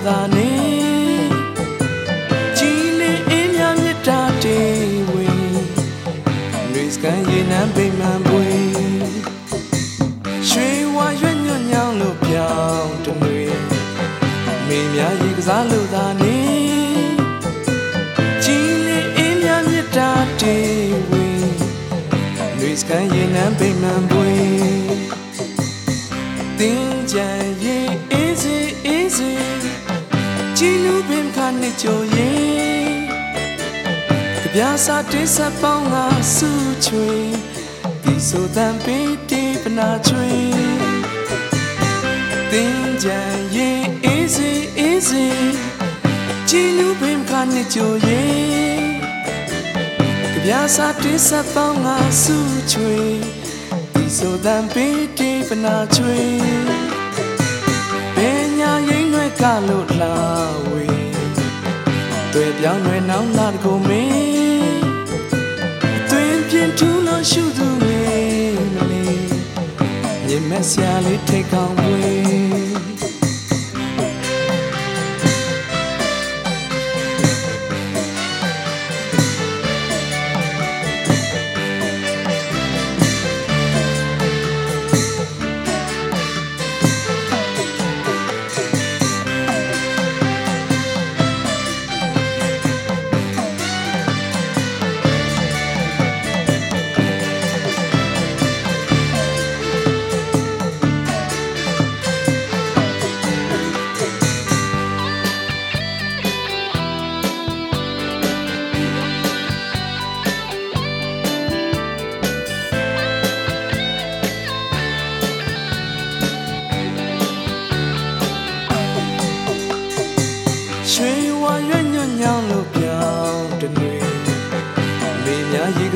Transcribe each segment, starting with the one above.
လို့သာနေကြီးလေးအင်းများမြတ်တာတေဝင်ရေစကန်ရေနံပိမှန်ပွေရွှေဝါရွညွညောင်းလို့ပြောင်းတမွေမိများရေကစားလို့သာနေကြီးလေးအင်းများမြတ်တာတေဝင်ရေစကန်ရေနံပိမှန်ပွေ ကြိုရေကြပြာစာတိစပေါင်းငါစုချွေဒီဆိုတန်ပေးတေပနာချွေတင်းကြံရေအေးစေအေးစေကြည်လူပင်ခါနှစ်ကြိုရေကြပြာစာတိစပေါင်းငါစုချွေဆိုတန်ပေးတေပနာချွေဘယ်ညာရင်ွယ်ကလို့လာဝေ တွေ့ပြောင်းွယ်နောင်လာတကိုမင်းအတွင်ပြင်းထူးလို့ရှုသူမင်းမလေးမြင်မဆရာလေးထိတ်ကောင်းဝေး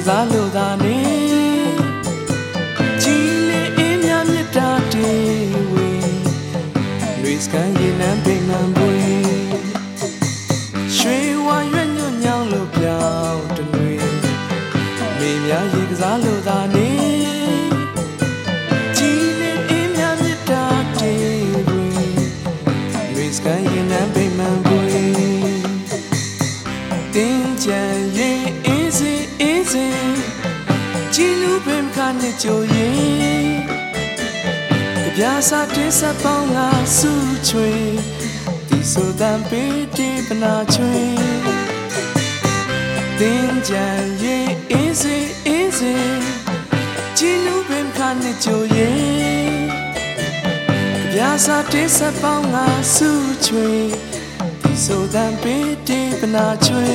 များရေကစားလို့သာနေကြီးလေးအင်းများမြတ်တာတေဝေလွေစကန်ရေနံပိမှန်ပွေရွှေဝါရွညွညောင်းလို့ပြောင်းတနေမိများရေကစားလို့သာနေကြီးလေးအင်းများမြတ်တာတေဝေလွေစကန်ရေနံပိမှန်ပွေတင်းကြံရင်အေး စေအေးစေကြည်လူပင်ခါနဲ့ကြိုရင်ကြပြာစာတေးစပေါင်းငါစုချွေဒီဆိုတန်ပေးတေပနာချွေတင်းကြံရင်အေးစေအေးစေကြည်လူပင်ခါနဲ့ကြိုရင်ကြပြာစာတေးစပေါင်းငါစုချွေဆိုတန်ပေးတေပနာချွေ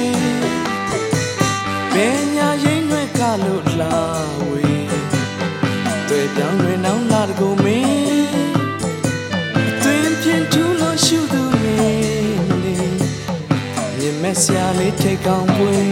ဘယ်ညာရင်ွယ်က လို့လာဝေတွေ့ပြောင်းွယ်နောင်လာတကိုမင်းအတွင်ပြင်းထူလို့ရှုသူမင်းလေးမြင်မဲ့ဆရာလေးထိတ်ကောင်းပွေ